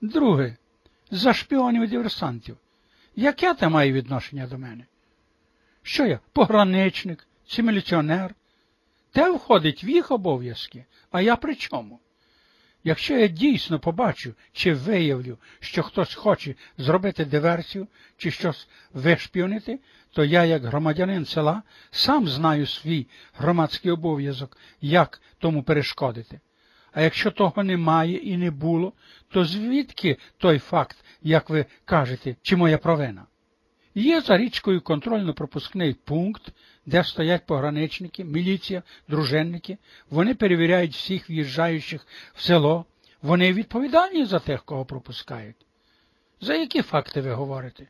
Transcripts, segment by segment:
Друге, за шпіонів і диверсантів. Яке це має відношення до мене? Що я, пограничник чи міліціонер? Те входить в їх обов'язки, а я при чому? Якщо я дійсно побачу чи виявлю, що хтось хоче зробити диверсію чи щось вишпіонити, то я, як громадянин села, сам знаю свій громадський обов'язок, як тому перешкодити. А якщо того немає і не було, то звідки той факт, як ви кажете, чи моя провина? Є за річкою контрольно-пропускний пункт, де стоять пограничники, міліція, дружинники. Вони перевіряють всіх в'їжджаючих в село. Вони відповідальні за тих, кого пропускають. За які факти ви говорите,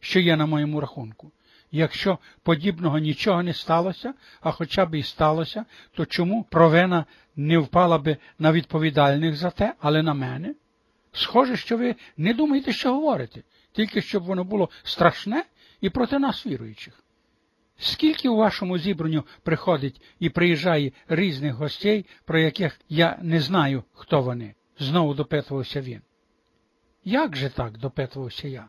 що є на моєму рахунку? Якщо подібного нічого не сталося, а хоча б і сталося, то чому провина не впала би на відповідальних за те, але на мене? Схоже, що ви не думаєте, що говорите, тільки щоб воно було страшне і проти нас віруючих. Скільки у вашому зібранню приходить і приїжджає різних гостей, про яких я не знаю, хто вони? знову допитувався він. Як же так? допитувався я.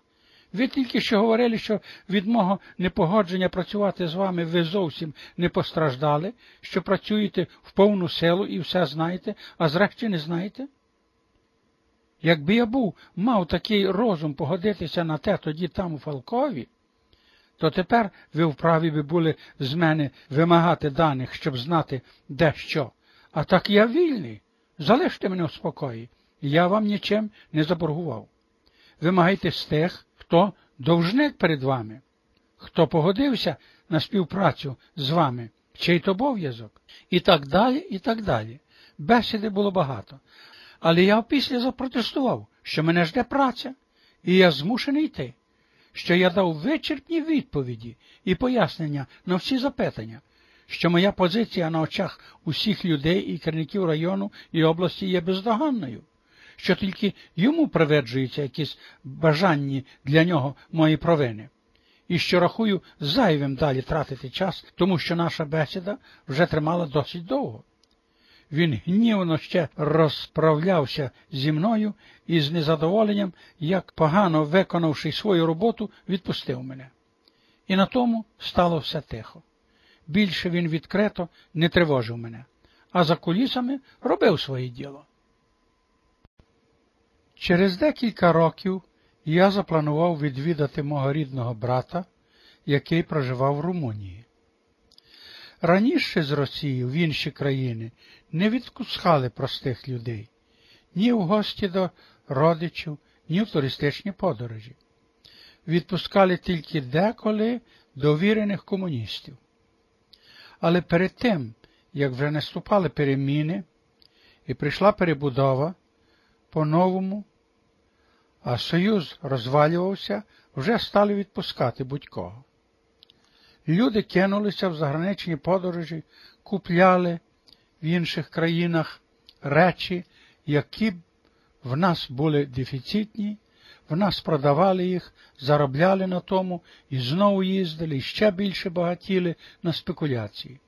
Ви тільки що говорили, що від мого непогодження працювати з вами ви зовсім не постраждали, що працюєте в повну силу і все знаєте, а зрешті не знаєте? Якби я був, мав такий розум погодитися на те тоді там у Фалкові, то тепер ви вправі би були з мене вимагати даних, щоб знати, де що. А так я вільний. Залиште мене в спокої, я вам нічим не заборгував. Вимагайте з тих, хто довжник перед вами, хто погодився на співпрацю з вами, чий то обов'язок, і так далі, і так далі. Бесіди було багато. Але я опісля запротестував, що мене жде праця, і я змушений йти, що я дав вичерпні відповіді і пояснення на всі запитання, що моя позиція на очах усіх людей і керівників району і області є бездоганною, що тільки йому приведжуються якісь бажанні для нього мої провини, і що рахую зайвим далі тратити час, тому що наша бесіда вже тримала досить довго. Він гнівно ще розправлявся зі мною і з незадоволенням, як погано виконавши свою роботу, відпустив мене. І на тому стало все тихо. Більше він відкрито не тривожив мене, а за кулісами робив своє діло. Через декілька років я запланував відвідати мого рідного брата, який проживав в Румунії. Раніше з Росії в інші країни не відпускали простих людей ні в гості до родичів, ні в туристичні подорожі. Відпускали тільки деколи довірених комуністів. Але перед тим, як вже наступали переміни і прийшла перебудова по-новому, а Союз розвалювався, вже стали відпускати будь-кого. Люди кинулися в заграничні подорожі, купляли в інших країнах речі, які в нас були дефіцитні, в нас продавали їх, заробляли на тому і знову їздили, і ще більше багатіли на спекуляції.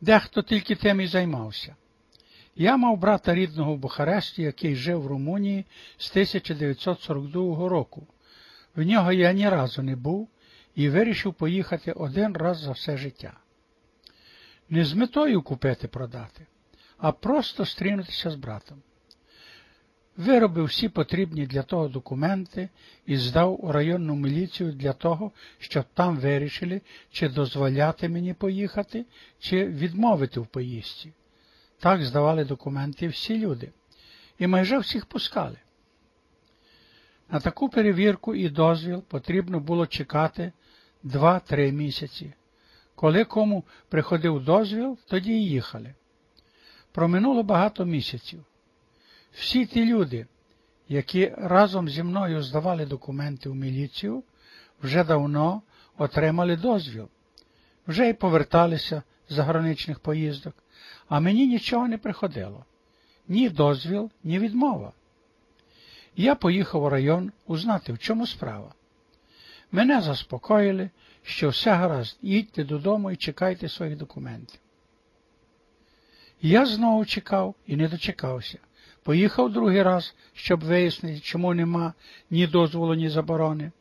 Дехто тільки тим і займався. Я мав брата рідного в Бухаресті, який жив в Румунії з 1942 року. В нього я ні разу не був і вирішив поїхати один раз за все життя. Не з метою купити продати, а просто стрінутися з братом. Виробив всі потрібні для того документи і здав у районну міліцію для того, щоб там вирішили, чи дозволяти мені поїхати, чи відмовити в поїздці. Так здавали документи всі люди, і майже всіх пускали. На таку перевірку і дозвіл потрібно було чекати 2-3 місяці. Коли кому приходив дозвіл, тоді й їхали. Проминуло багато місяців. Всі ті люди, які разом зі мною здавали документи в міліцію, вже давно отримали дозвіл, вже й поверталися з заграничних поїздок, а мені нічого не приходило. Ні дозвіл, ні відмова. Я поїхав у район узнати, в чому справа. Мене заспокоїли, що все гаразд, їдьте додому і чекайте своїх документів. Я знову чекав і не дочекався. Поїхав другий раз, щоб вияснити, чому нема ні дозволу, ні заборони.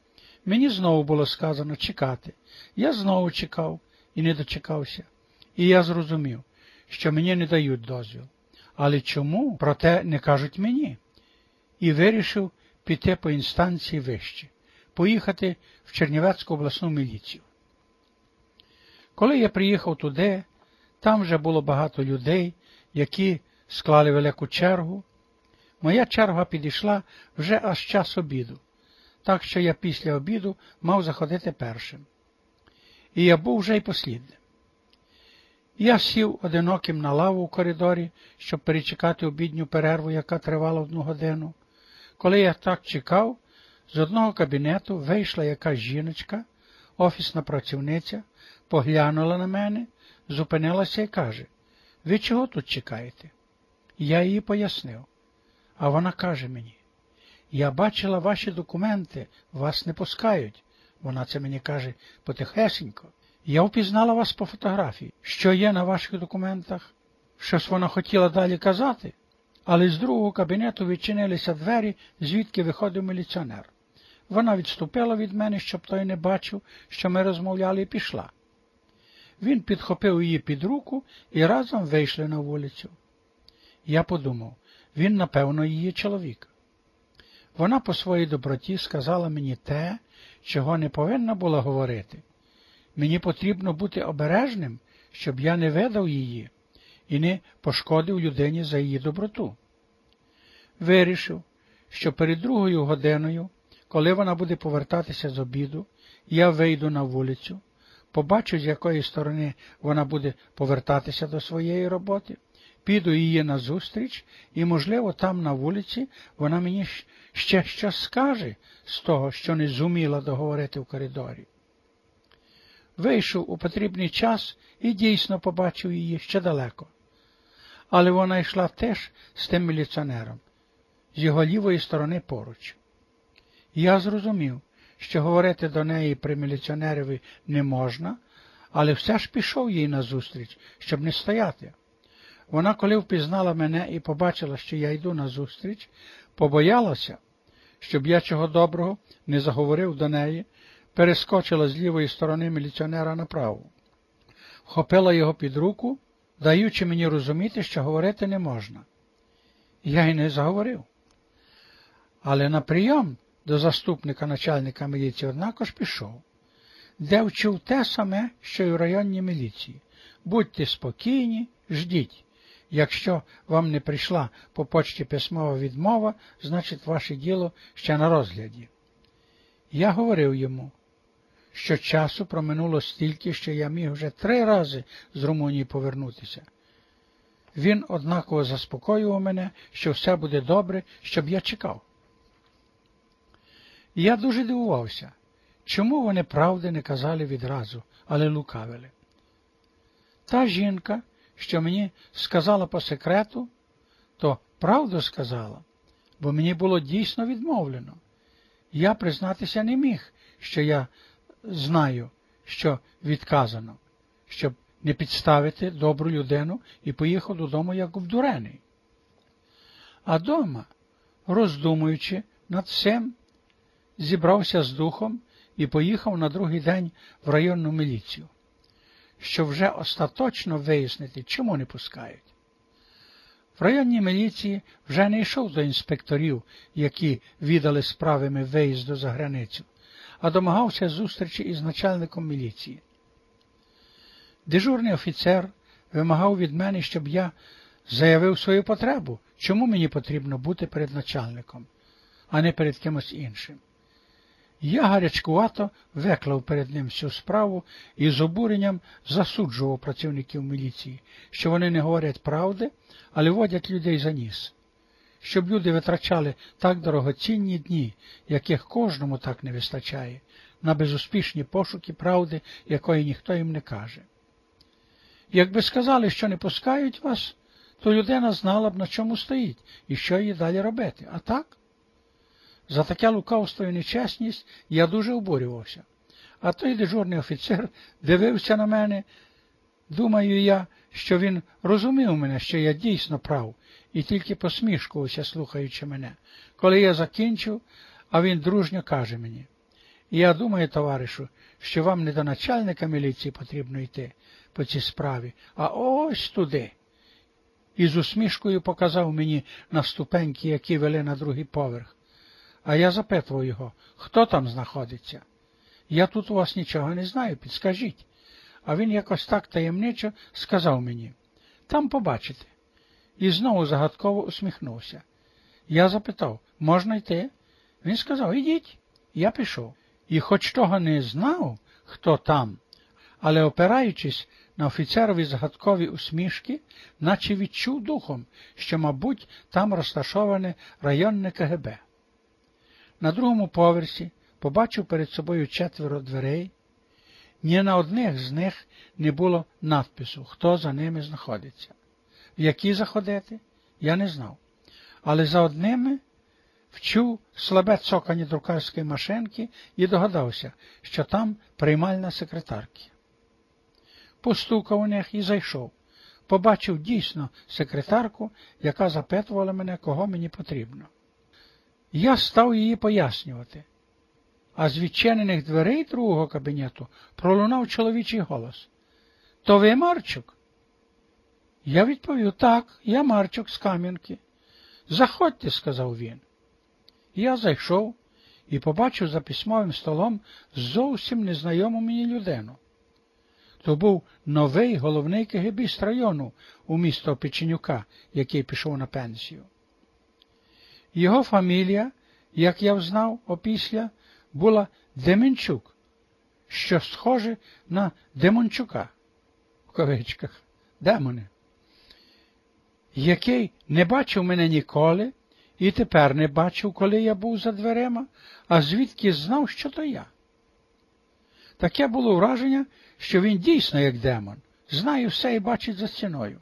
Мені знову було сказано чекати. Я знову чекав і не дочекався. І я зрозумів, що мені не дають дозвіл. Але чому про те не кажуть мені? І вирішив піти по інстанції вище, поїхати в Чернівецьку обласну міліцію. Коли я приїхав туди, там вже було багато людей, які склали велику чергу. Моя черга підійшла вже аж час обіду, так що я після обіду мав заходити першим. І я був вже й послідним. Я сів одиноким на лаву у коридорі, щоб перечекати обідню перерву, яка тривала одну годину. Коли я так чекав, з одного кабінету вийшла якась жіночка, офісна працівниця, поглянула на мене, зупинилася і каже, ви чого тут чекаєте? Я їй пояснив. А вона каже мені, я бачила ваші документи, вас не пускають. Вона це мені каже потихесенько. Я впізнала вас по фотографії. Що є на ваших документах? Щось вона хотіла далі казати, але з другого кабінету відчинилися двері, звідки виходив міліціонер. Вона відступила від мене, щоб той не бачив, що ми розмовляли, і пішла. Він підхопив її під руку і разом вийшли на вулицю. Я подумав, він, напевно, її чоловік. Вона по своїй доброті сказала мені те, чого не повинна була говорити. Мені потрібно бути обережним, щоб я не видав її і не пошкодив людині за її доброту. Вирішив, що перед другою годиною, коли вона буде повертатися з обіду, я вийду на вулицю, побачу, з якої сторони вона буде повертатися до своєї роботи, піду її назустріч, і, можливо, там на вулиці вона мені ще щось скаже з того, що не зуміла договорити в коридорі. Вийшов у потрібний час і дійсно побачив її ще далеко. Але вона йшла теж з тим міліціонером, з його лівої сторони поруч. Я зрозумів, що говорити до неї при міліціонерові не можна, але все ж пішов їй назустріч, щоб не стояти. Вона, коли впізнала мене і побачила, що я йду назустріч, побоялася, щоб я чого доброго не заговорив до неї, перескочила з лівої сторони міліціонера направо, вхопила його під руку, даючи мені розуміти, що говорити не можна. Я й не заговорив. Але на прийом до заступника начальника міліції однако ж пішов, де вчив те саме, що й у районній міліції. Будьте спокійні, ждіть. Якщо вам не прийшла по почті письмова відмова, значить ваше діло ще на розгляді. Я говорив йому, що часу проминуло стільки, що я міг вже три рази з Румунії повернутися. Він однаково заспокоював мене, що все буде добре, щоб я чекав. я дуже дивувався, чому вони правди не казали відразу, але лукавили. Та жінка, що мені сказала по секрету, то правду сказала, бо мені було дійсно відмовлено. Я признатися не міг, що я знаю, що відказано, щоб не підставити добру людину і поїхав додому як обдурений. А дома, роздумуючи над цим, зібрався з духом і поїхав на другий день в районну міліцію, щоб вже остаточно вияснити, чому не пускають. В районній міліції вже не йшов до інспекторів, які віддали справами виїзду за границю, а домагався зустрічі із начальником міліції. Дежурний офіцер вимагав від мене, щоб я заявив свою потребу, чому мені потрібно бути перед начальником, а не перед кимось іншим. Я гарячкувато виклав перед ним всю справу і з обуренням засуджував працівників міліції, що вони не говорять правди, але водять людей за ніс щоб люди витрачали так дорогоцінні дні, яких кожному так не вистачає, на безуспішні пошуки правди, якої ніхто їм не каже. Якби сказали, що не пускають вас, то людина знала б, на чому стоїть і що їй далі робити. А так? За таке лукавство і нечесність я дуже обурювався. А той дежурний офіцер дивився на мене, думаю я, що він розумів мене, що я дійсно прав, і тільки посмішкувався, слухаючи мене. Коли я закінчив, а він дружньо каже мені, я думаю, товаришу, що вам не до начальника міліції потрібно йти по цій справі, а ось туди. І з усмішкою показав мені на ступеньки, які вели на другий поверх. А я запитував його, хто там знаходиться. Я тут у вас нічого не знаю, підскажіть. А він якось так таємничо сказав мені там побачите. І знову загадково усміхнувся. Я запитав, можна йти? Він сказав, ідіть. Я пішов. І хоч того не знав, хто там, але опираючись на офіцерові загадкові усмішки, наче відчув духом, що, мабуть, там розташоване районне КГБ. На другому поверсі побачив перед собою четверо дверей. Ні на одних з них не було надпису, хто за ними знаходиться. В які заходити, я не знав. Але за одними вчув слабе цокані друкарської машинки і догадався, що там приймальна секретарки. Постукав у них і зайшов. Побачив дійсно секретарку, яка запитувала мене, кого мені потрібно. Я став її пояснювати, а з відчинених дверей другого кабінету пролунав чоловічий голос. То ви Марчук? Я відповів так, я Марчук з Кам'янки. Заходьте, сказав він. Я зайшов і побачив за письмовим столом зовсім незнайому мені людину. То був новий головний кегебіст району у місто Печенюка, який пішов на пенсію. Його фамілія, як я взнав опісля, була Деменчук, що схоже на Демончука в кавичках, демони, який не бачив мене ніколи і тепер не бачив, коли я був за дверима, а звідки знав, що то я. Таке було враження, що він дійсно як демон, знає все і бачить за стіною.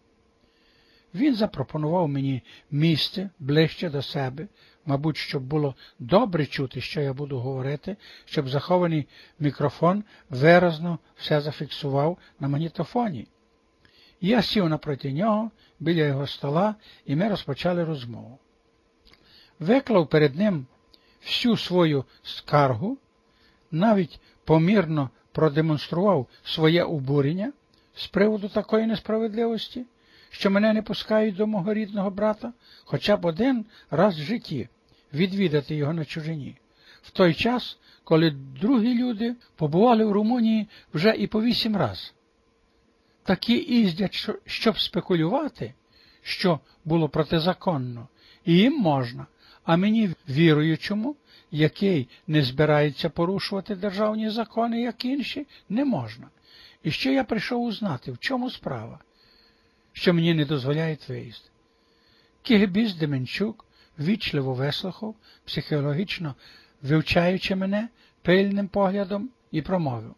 Він запропонував мені місце ближче до себе, мабуть, щоб було добре чути, що я буду говорити, щоб захований мікрофон виразно все зафіксував на магнітофоні. Я сів напроти нього біля його стола, і ми розпочали розмову. Виклав перед ним всю свою скаргу, навіть помірно продемонстрував своє обурення з приводу такої несправедливості, що мене не пускають до мого рідного брата хоча б один раз в житті відвідати його на чужині, в той час, коли другі люди побували в Румунії вже і по вісім раз. Такі їздять, щоб спекулювати, що було протизаконно, і їм можна, а мені віруючому, який не збирається порушувати державні закони, як інші, не можна. І що я прийшов узнати, в чому справа, що мені не дозволяють виїзд. Кігбіз Деменчук вічливо вислухав, психологічно вивчаючи мене пильним поглядом, і промовив.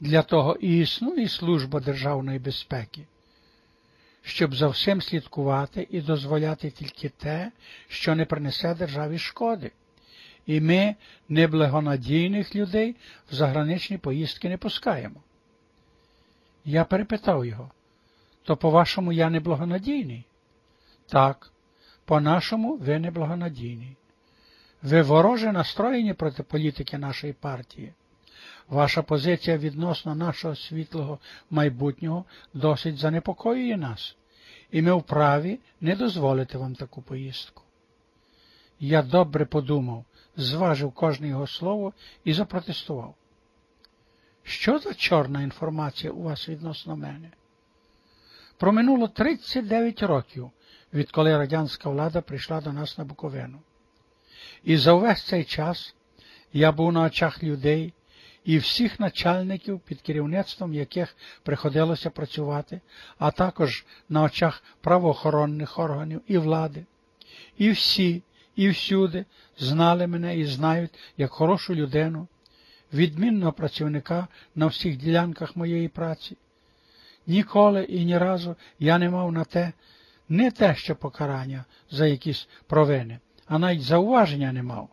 Для того і існує служба державної безпеки, щоб за всім слідкувати і дозволяти тільки те, що не принесе державі шкоди. І ми неблагонадійних людей в заграничні поїздки не пускаємо. Я перепитав його, то, по-вашому, я неблагонадійний? Так, по-нашому, ви неблагонадійний. Ви вороже настроєні проти політики нашої партії. Ваша позиція відносно нашого світлого майбутнього досить занепокоює нас, і ми вправі не дозволити вам таку поїздку. Я добре подумав, зважив кожне його слово і запротестував. Що за чорна інформація у вас відносно мене? Проминуло 39 років, відколи радянська влада прийшла до нас на Буковину. І за увесь цей час я був на очах людей і всіх начальників, під керівництвом яких приходилося працювати, а також на очах правоохоронних органів і влади. І всі, і всюди знали мене і знають як хорошу людину, відмінного працівника на всіх ділянках моєї праці. Ніколи і ні разу я не мав на те не те, що покарання за якісь провини, а навіть зауваження не мав.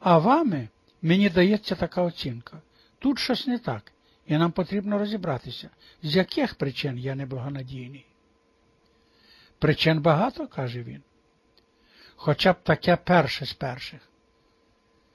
А вами мені дається така оцінка. Тут щось не так, і нам потрібно розібратися, з яких причин я неблагонадійний. Причин багато, каже він. Хоча б таке перше з перших.